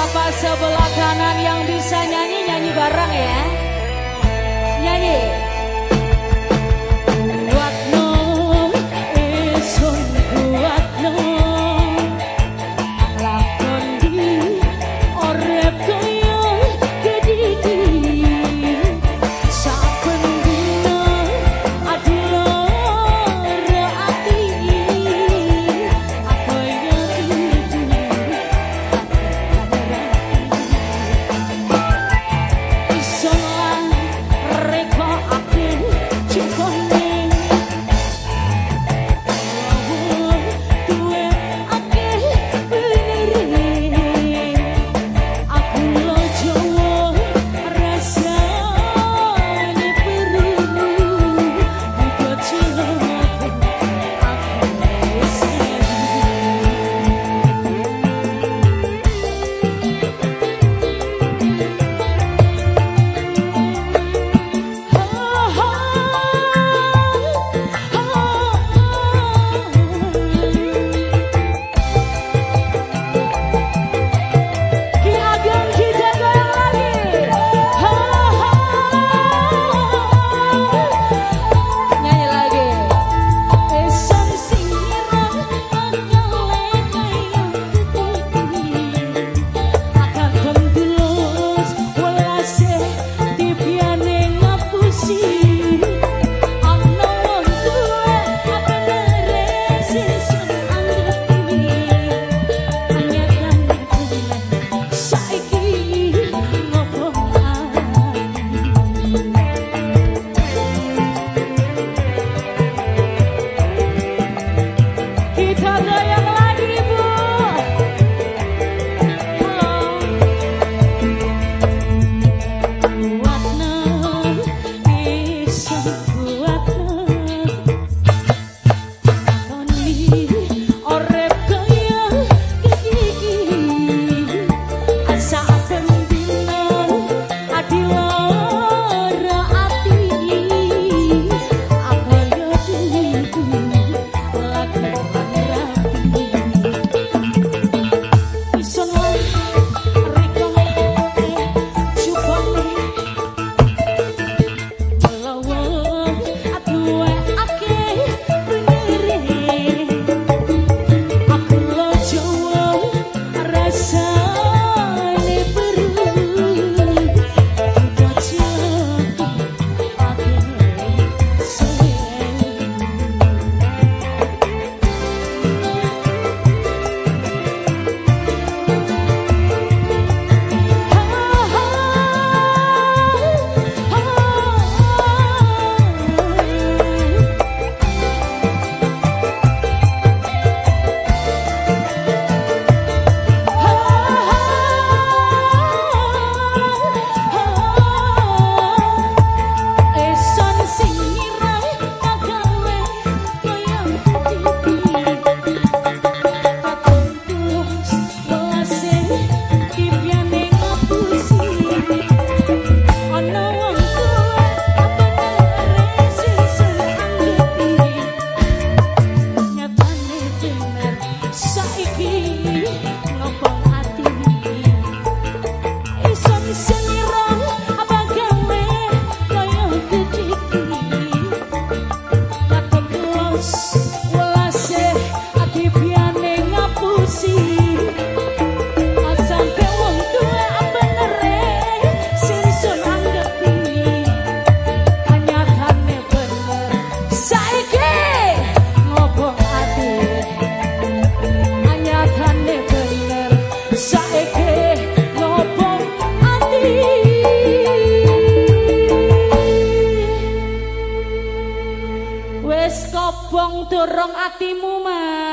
Sapa sebelah kanan yang bisa nyanyi-nyanyi bareng ya. Kobong dorong atimu mas